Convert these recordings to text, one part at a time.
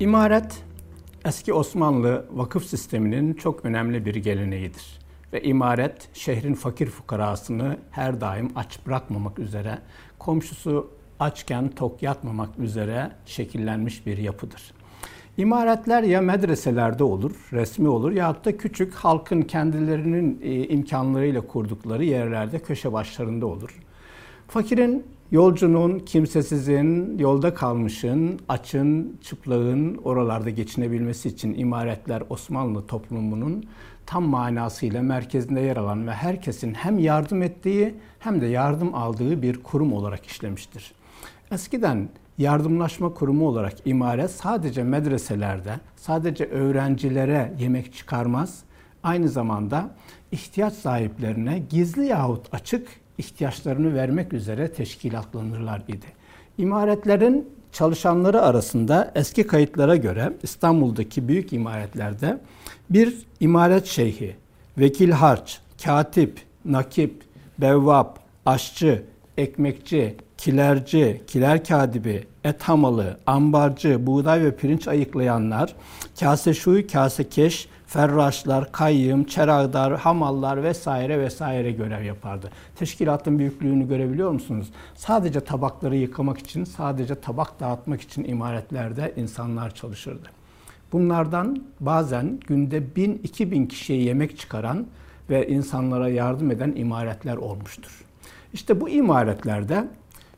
İmaret, eski Osmanlı vakıf sisteminin çok önemli bir geleneğidir. Ve imaret, şehrin fakir fukarasını her daim aç bırakmamak üzere, komşusu açken tok yatmamak üzere şekillenmiş bir yapıdır. İmaretler ya medreselerde olur, resmi olur ya da küçük halkın kendilerinin e, imkanlarıyla kurdukları yerlerde köşe başlarında olur. Fakirin Yolcunun, kimsesizin, yolda kalmışın, açın, çıplağın oralarda geçinebilmesi için imaretler Osmanlı toplumunun tam manasıyla merkezinde yer alan ve herkesin hem yardım ettiği hem de yardım aldığı bir kurum olarak işlemiştir. Eskiden yardımlaşma kurumu olarak imaret sadece medreselerde, sadece öğrencilere yemek çıkarmaz, aynı zamanda ihtiyaç sahiplerine gizli yahut açık ihtiyaçlarını vermek üzere teşkilatlanırlar idi. İmaretlerin çalışanları arasında eski kayıtlara göre İstanbul'daki büyük imaretlerde bir imaret şeyhi, vekil harç, katip, nakip, bevvap, aşçı, ekmekçi, kilerci, kiler kadibi, et ambarcı, buğday ve pirinç ayıklayanlar, kase şuy, kase keş, ferraşlar, kayyım, çeragdar, hamallar vesaire vesaire görev yapardı. Teşkilatın büyüklüğünü görebiliyor musunuz? Sadece tabakları yıkamak için, sadece tabak dağıtmak için imaretlerde insanlar çalışırdı. Bunlardan bazen günde 1000-2000 kişiye yemek çıkaran ve insanlara yardım eden imaretler olmuştur. İşte bu imaretlerde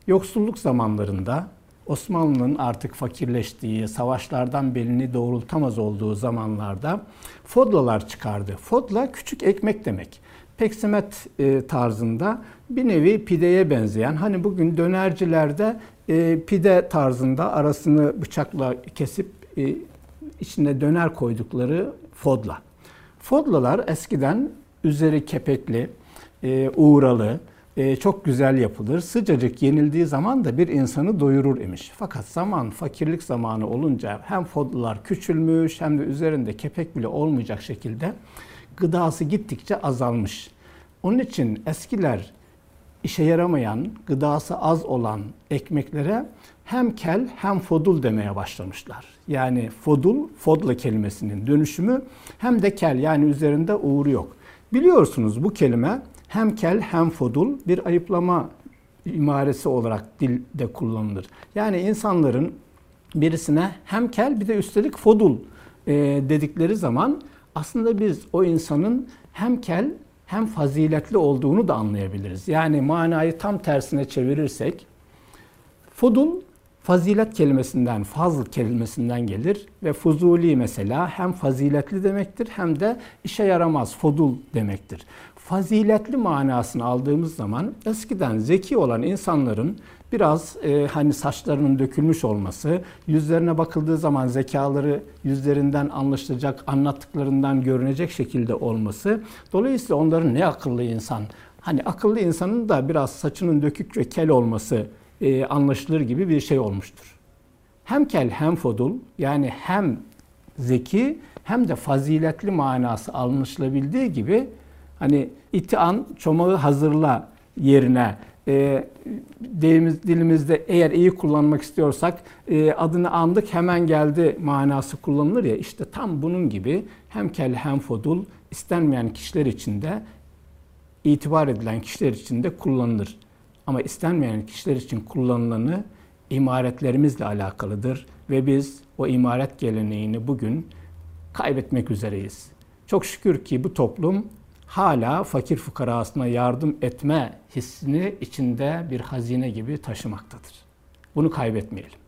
yoksulluk zamanlarında Osmanlı'nın artık fakirleştiği, savaşlardan belini doğrultamaz olduğu zamanlarda fodlalar çıkardı. Fodla küçük ekmek demek. Peksimet e, tarzında bir nevi pideye benzeyen, hani bugün dönercilerde e, pide tarzında arasını bıçakla kesip e, içine döner koydukları fodla. Fodlalar eskiden üzeri kepekli, uğralı, e, çok güzel yapılır. Sıcacık yenildiği zaman da bir insanı doyurur imiş. Fakat zaman, fakirlik zamanı olunca hem fodlar küçülmüş hem de üzerinde kepek bile olmayacak şekilde gıdası gittikçe azalmış. Onun için eskiler işe yaramayan, gıdası az olan ekmeklere hem kel hem fodul demeye başlamışlar. Yani fodul, fodla kelimesinin dönüşümü hem de kel yani üzerinde uğur yok. Biliyorsunuz bu kelime hem kel hem fodul bir ayıplama imaresi olarak dilde kullanılır. Yani insanların birisine hem kel bir de üstelik fodul e, dedikleri zaman aslında biz o insanın hem kel hem faziletli olduğunu da anlayabiliriz. Yani manayı tam tersine çevirirsek fodul fazilet kelimesinden, fazl kelimesinden gelir ve fuzuli mesela hem faziletli demektir hem de işe yaramaz, fodul demektir faziletli manasını aldığımız zaman eskiden zeki olan insanların biraz e, hani saçlarının dökülmüş olması, yüzlerine bakıldığı zaman zekaları yüzlerinden anlaşılacak, anlattıklarından görünecek şekilde olması. Dolayısıyla onların ne akıllı insan, hani akıllı insanın da biraz saçının dökük ve kel olması e, anlaşılır gibi bir şey olmuştur. Hem kel hem fodul yani hem zeki hem de faziletli manası anlaşılabildiği gibi Hani iti an çomağı hazırla yerine e, dilimiz, dilimizde eğer iyi kullanmak istiyorsak e, adını andık hemen geldi manası kullanılır ya işte tam bunun gibi hem kel hem fodul istenmeyen kişiler için de itibar edilen kişiler için de kullanılır. Ama istenmeyen kişiler için kullanılanı imaretlerimizle alakalıdır ve biz o imaret geleneğini bugün kaybetmek üzereyiz. Çok şükür ki bu toplum hala fakir fukarasına yardım etme hissini içinde bir hazine gibi taşımaktadır. Bunu kaybetmeyelim.